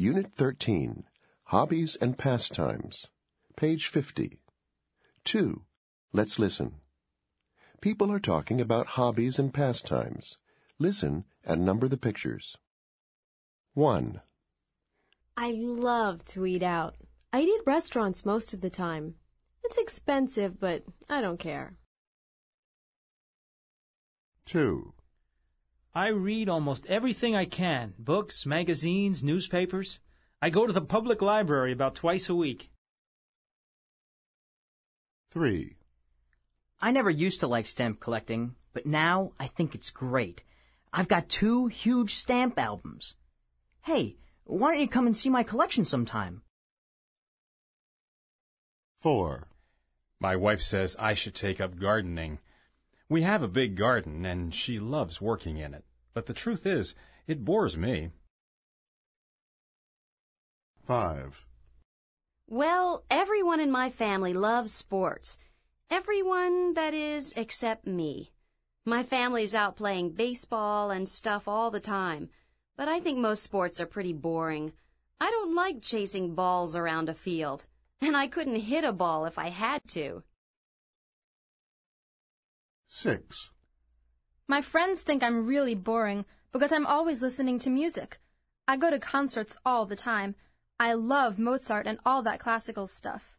Unit 13, Hobbies and Pastimes, page 50. 2. Let's listen. People are talking about hobbies and pastimes. Listen and number the pictures. 1. I love to eat out. I eat at restaurants most of the time. It's expensive, but I don't care. 2. I read almost everything I can books, magazines, newspapers. I go to the public library about twice a week. 3. I never used to like stamp collecting, but now I think it's great. I've got two huge stamp albums. Hey, why don't you come and see my collection sometime? 4. My wife says I should take up gardening. We have a big garden, and she loves working in it. But the truth is, it bores me. 5. Well, everyone in my family loves sports. Everyone, that is, except me. My family's out playing baseball and stuff all the time, but I think most sports are pretty boring. I don't like chasing balls around a field, and I couldn't hit a ball if I had to. 6. My friends think I'm really boring because I'm always listening to music. I go to concerts all the time. I love Mozart and all that classical stuff.